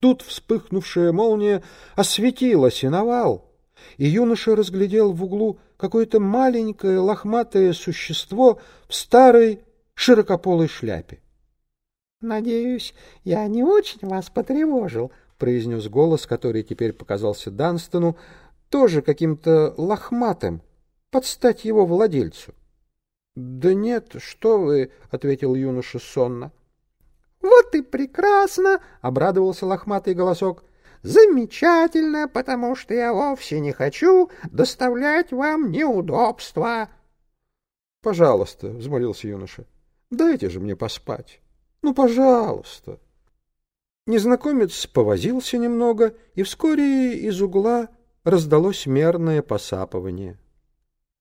Тут вспыхнувшая молния осветила сеновал, и юноша разглядел в углу какое-то маленькое лохматое существо в старой широкополой шляпе. — Надеюсь, я не очень вас потревожил, — произнес голос, который теперь показался Данстону, тоже каким-то лохматым, под стать его владельцу. — Да нет, что вы, — ответил юноша сонно. — Вот и прекрасно, — обрадовался лохматый голосок. — Замечательно, потому что я вовсе не хочу доставлять вам неудобства. — Пожалуйста, — взмолился юноша, — дайте же мне поспать. Ну, пожалуйста. Незнакомец повозился немного, и вскоре из угла раздалось мерное посапывание.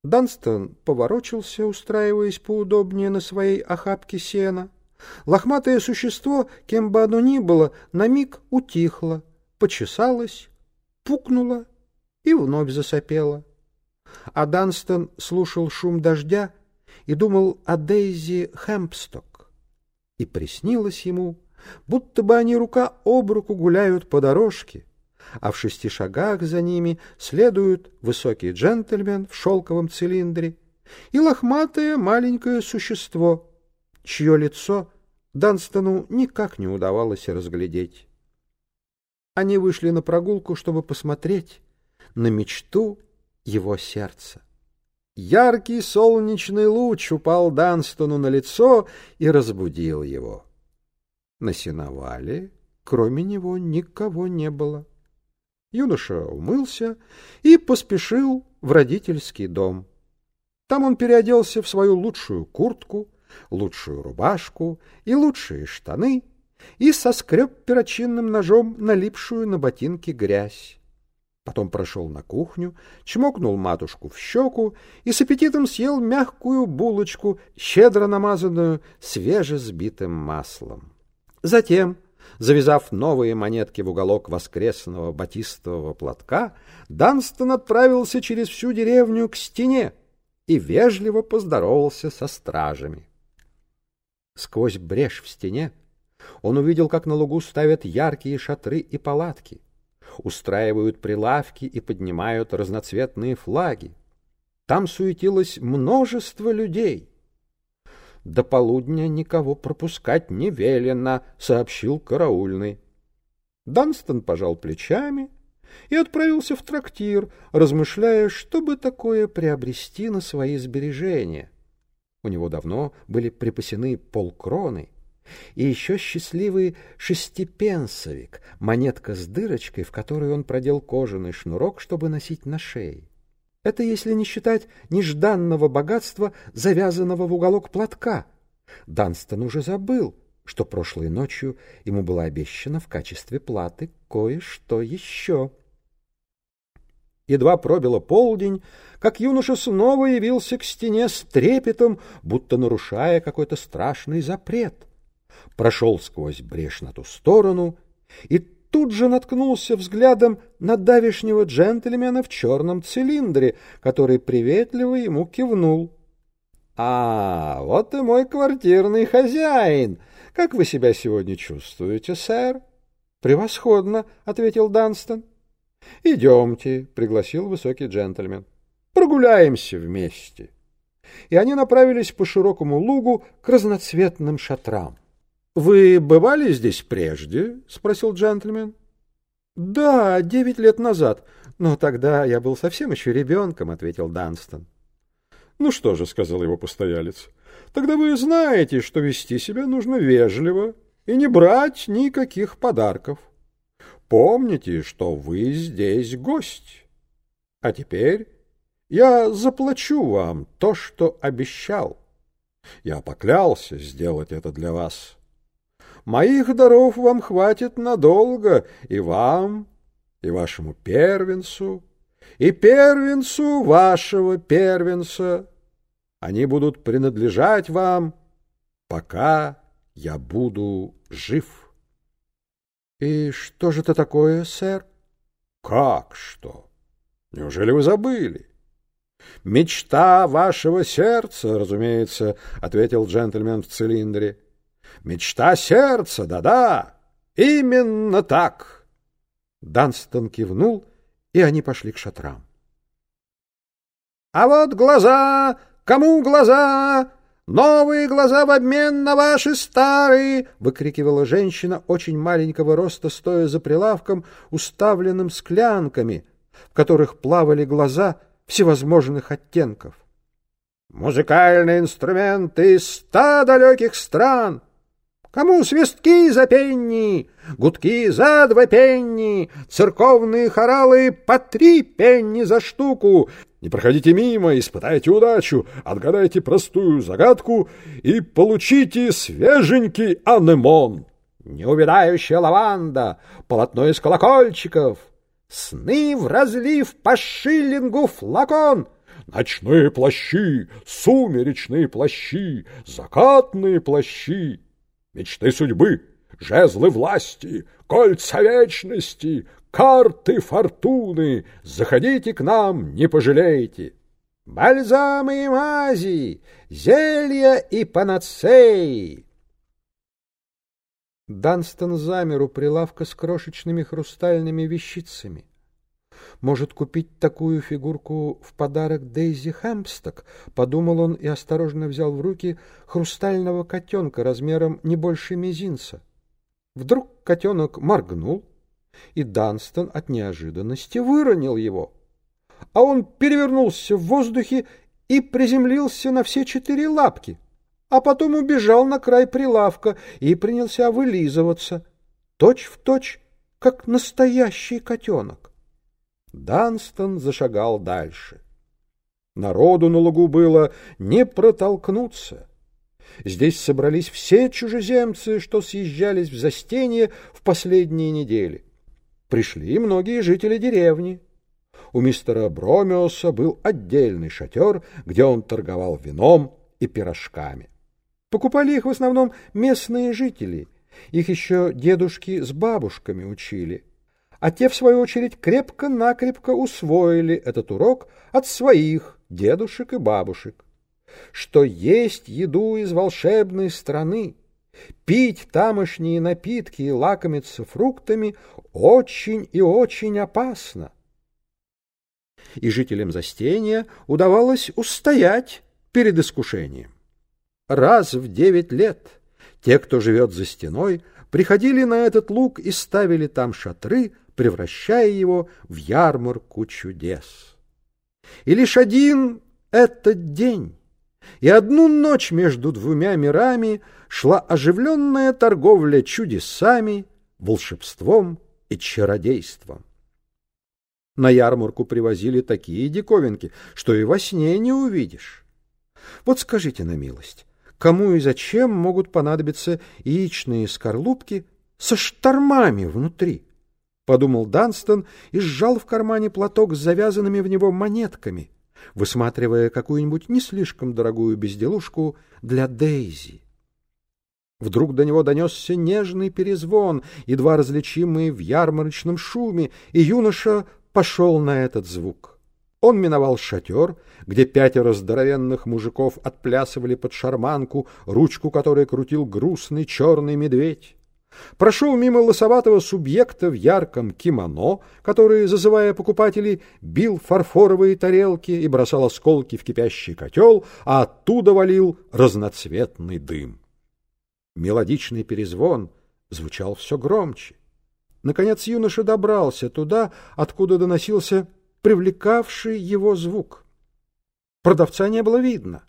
Данстон поворочился, устраиваясь поудобнее на своей охапке сена. Лохматое существо, кем бы оно ни было, на миг утихло, почесалось, пукнуло и вновь засопело. А Данстон слушал шум дождя и думал о Дейзи Хэмпсток. И приснилось ему, будто бы они рука об руку гуляют по дорожке, а в шести шагах за ними следует высокий джентльмен в шелковом цилиндре и лохматое маленькое существо, чье лицо Данстону никак не удавалось разглядеть. Они вышли на прогулку, чтобы посмотреть на мечту его сердца. Яркий солнечный луч упал Данстону на лицо и разбудил его. На сеновале, кроме него, никого не было. Юноша умылся и поспешил в родительский дом. Там он переоделся в свою лучшую куртку, лучшую рубашку и лучшие штаны и соскреб перочинным ножом налипшую на ботинки грязь. Потом прошел на кухню, чмокнул матушку в щеку и с аппетитом съел мягкую булочку, щедро намазанную свежесбитым маслом. Затем Завязав новые монетки в уголок воскресного батистового платка, Данстон отправился через всю деревню к стене и вежливо поздоровался со стражами. Сквозь брешь в стене он увидел, как на лугу ставят яркие шатры и палатки, устраивают прилавки и поднимают разноцветные флаги. Там суетилось множество людей — до полудня никого пропускать не велено, — сообщил караульный. Данстон пожал плечами и отправился в трактир, размышляя, что бы такое приобрести на свои сбережения. У него давно были припасены полкроны и еще счастливый шестипенсовик, монетка с дырочкой, в которой он продел кожаный шнурок, чтобы носить на шее. Это если не считать нежданного богатства, завязанного в уголок платка. Данстон уже забыл, что прошлой ночью ему было обещано в качестве платы кое-что еще. Едва пробило полдень, как юноша снова явился к стене с трепетом, будто нарушая какой-то страшный запрет. Прошел сквозь брешь на ту сторону и тут же наткнулся взглядом на давишнего джентльмена в черном цилиндре, который приветливо ему кивнул. — А, вот и мой квартирный хозяин. Как вы себя сегодня чувствуете, сэр? — Превосходно, — ответил Данстон. — Идемте, — пригласил высокий джентльмен. — Прогуляемся вместе. И они направились по широкому лугу к разноцветным шатрам. — Вы бывали здесь прежде? — спросил джентльмен. — Да, девять лет назад. Но тогда я был совсем еще ребенком, — ответил Данстон. — Ну что же, — сказал его постоялец, — тогда вы знаете, что вести себя нужно вежливо и не брать никаких подарков. Помните, что вы здесь гость. А теперь я заплачу вам то, что обещал. Я поклялся сделать это для вас. Моих даров вам хватит надолго, и вам, и вашему первенцу, и первенцу вашего первенца. Они будут принадлежать вам, пока я буду жив. — И что же это такое, сэр? — Как что? Неужели вы забыли? — Мечта вашего сердца, разумеется, — ответил джентльмен в цилиндре. Мечта сердца, да-да. Именно так. Данстон кивнул, и они пошли к шатрам. А вот глаза! Кому глаза? «Новые глаза в обмен на ваши старые!» — выкрикивала женщина очень маленького роста, стоя за прилавком, уставленным склянками, в которых плавали глаза всевозможных оттенков. «Музыкальные инструменты из ста далеких стран!» Кому свистки за пенни, гудки за два пенни, церковные хоралы по три пенни за штуку, не проходите мимо, испытайте удачу, отгадайте простую загадку и получите свеженький анемон. Неувядающая лаванда, полотно из колокольчиков, сны в разлив по шиллингу флакон — Ночные плащи, сумеречные плащи, закатные плащи, мечты судьбы, жезлы власти, кольца вечности, карты фортуны, заходите к нам, не пожалеете. Бальзамы и мази, зелья и панацеи. Данстон замер у прилавка с крошечными хрустальными вещицами. Может, купить такую фигурку в подарок Дейзи Хэмпсток? Подумал он и осторожно взял в руки хрустального котенка размером не больше мизинца. Вдруг котенок моргнул, и Данстон от неожиданности выронил его. А он перевернулся в воздухе и приземлился на все четыре лапки, а потом убежал на край прилавка и принялся вылизываться, точь в точь, как настоящий котенок. Данстон зашагал дальше. Народу на лугу было не протолкнуться. Здесь собрались все чужеземцы, что съезжались в застенье в последние недели пришли многие жители деревни. У мистера Бромиоса был отдельный шатер, где он торговал вином и пирожками. Покупали их в основном местные жители, их еще дедушки с бабушками учили. А те, в свою очередь, крепко-накрепко усвоили этот урок от своих дедушек и бабушек, что есть еду из волшебной страны, Пить тамошние напитки и лакомиться фруктами очень и очень опасно. И жителям Застения удавалось устоять перед искушением. Раз в девять лет те, кто живет за стеной, приходили на этот луг и ставили там шатры, превращая его в ярмарку чудес. И лишь один этот день и одну ночь между двумя мирами шла оживленная торговля чудесами, волшебством и чародейством. На ярмарку привозили такие диковинки, что и во сне не увидишь. Вот скажите на милость, кому и зачем могут понадобиться яичные скорлупки со штормами внутри? Подумал Данстон и сжал в кармане платок с завязанными в него монетками — высматривая какую-нибудь не слишком дорогую безделушку для Дейзи. Вдруг до него донесся нежный перезвон, едва различимый в ярмарочном шуме, и юноша пошел на этот звук. Он миновал шатер, где пятеро здоровенных мужиков отплясывали под шарманку, ручку которой крутил грустный черный медведь прошел мимо лосоватого субъекта в ярком кимоно, который, зазывая покупателей, бил фарфоровые тарелки и бросал осколки в кипящий котел, а оттуда валил разноцветный дым. Мелодичный перезвон звучал все громче. Наконец юноша добрался туда, откуда доносился привлекавший его звук. Продавца не было видно.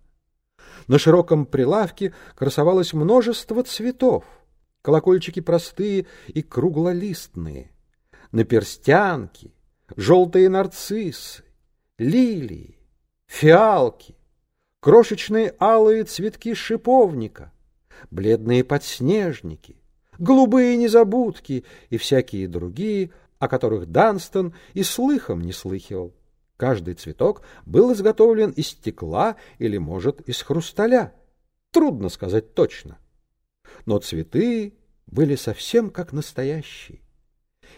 На широком прилавке красовалось множество цветов. Колокольчики простые и круглолистные, наперстянки, желтые нарциссы, лилии, фиалки, крошечные алые цветки шиповника, бледные подснежники, голубые незабудки и всякие другие, о которых Данстон и слыхом не слыхивал. Каждый цветок был изготовлен из стекла или, может, из хрусталя. Трудно сказать точно но цветы были совсем как настоящие.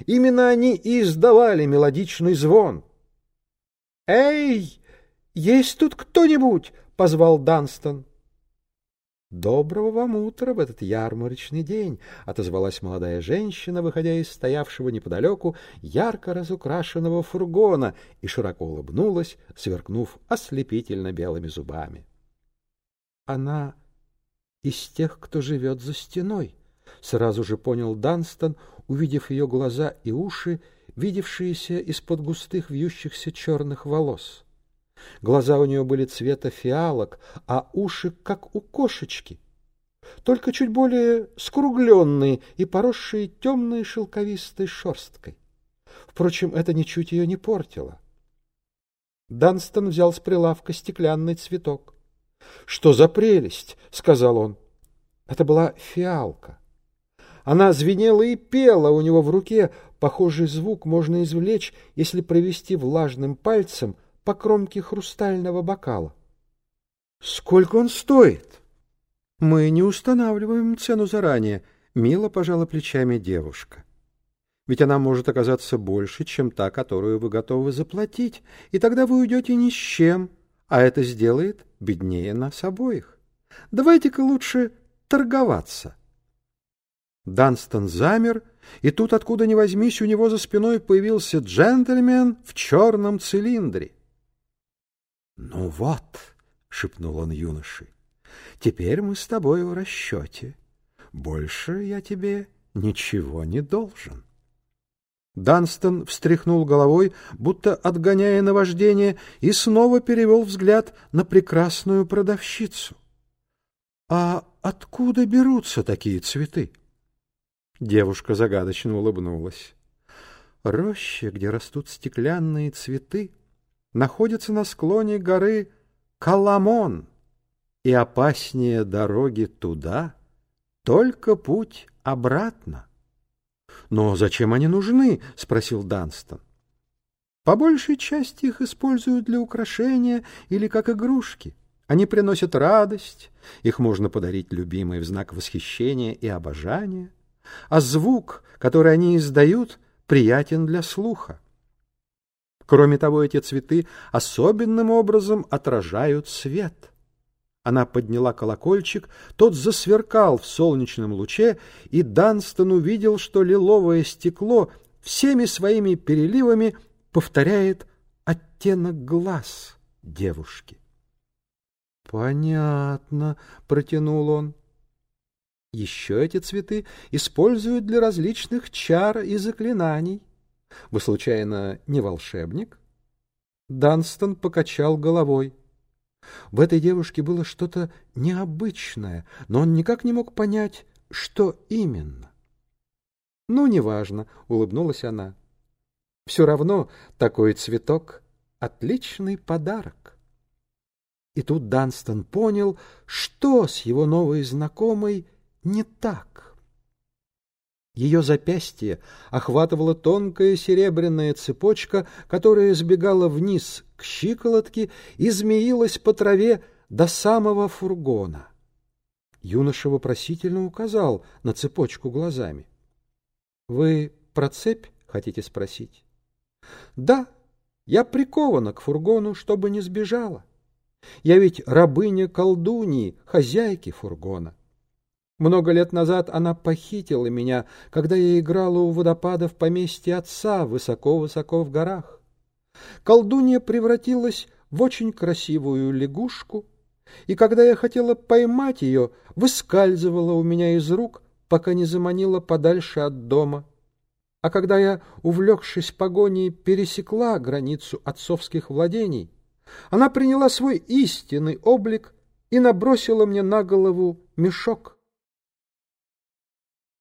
Именно они и издавали мелодичный звон. «Эй, есть тут кто-нибудь?» — позвал Данстон. «Доброго вам утра в этот ярмарочный день!» — отозвалась молодая женщина, выходя из стоявшего неподалеку ярко разукрашенного фургона и широко улыбнулась, сверкнув ослепительно белыми зубами. «Она из тех, кто живет за стеной», — сразу же понял Данстон, увидев ее глаза и уши, видевшиеся из-под густых вьющихся черных волос. Глаза у нее были цвета фиалок, а уши как у кошечки, только чуть более скругленные и поросшие темной шелковистой шерсткой. Впрочем, это ничуть ее не портило. Данстон взял с прилавка стеклянный цветок. — Что за прелесть! — сказал он. Это была фиалка. Она звенела и пела у него в руке. Похожий звук можно извлечь, если провести влажным пальцем — по кромке хрустального бокала. — Сколько он стоит? — Мы не устанавливаем цену заранее, — мило пожала плечами девушка. Ведь она может оказаться больше, чем та, которую вы готовы заплатить, и тогда вы уйдете ни с чем, а это сделает беднее нас обоих. Давайте-ка лучше торговаться. Данстон замер, и тут, откуда ни возьмись, у него за спиной появился джентльмен в черном цилиндре. «Ну вот», — шепнул он юноше, — «теперь мы с тобой в расчете. Больше я тебе ничего не должен». Данстон встряхнул головой, будто отгоняя наваждение, и снова перевел взгляд на прекрасную продавщицу. «А откуда берутся такие цветы?» Девушка загадочно улыбнулась. «Роща, где растут стеклянные цветы, находится на склоне горы Каламон, и опаснее дороги туда только путь обратно. — Но зачем они нужны? — спросил Данстон. — По большей части их используют для украшения или как игрушки. Они приносят радость, их можно подарить любимой в знак восхищения и обожания, а звук, который они издают, приятен для слуха. Кроме того, эти цветы особенным образом отражают свет. Она подняла колокольчик, тот засверкал в солнечном луче, и Данстон увидел, что лиловое стекло всеми своими переливами повторяет оттенок глаз девушки. «Понятно», — протянул он. «Еще эти цветы используют для различных чар и заклинаний. Вы, случайно, не волшебник? Данстон покачал головой. В этой девушке было что-то необычное, но он никак не мог понять, что именно. «Ну, неважно», — улыбнулась она. «Все равно такой цветок — отличный подарок». И тут Данстон понял, что с его новой знакомой не так. Ее запястье охватывала тонкая серебряная цепочка, которая сбегала вниз к щиколотке и змеилась по траве до самого фургона. Юноша вопросительно указал на цепочку глазами. — Вы про цепь хотите спросить? — Да, я прикована к фургону, чтобы не сбежала. Я ведь рабыня колдуньи, хозяйки фургона. Много лет назад она похитила меня, когда я играла у водопада в поместье отца высоко-высоко в горах. Колдунья превратилась в очень красивую лягушку, и когда я хотела поймать ее, выскальзывала у меня из рук, пока не заманила подальше от дома. А когда я, увлекшись погоней, пересекла границу отцовских владений, она приняла свой истинный облик и набросила мне на голову мешок.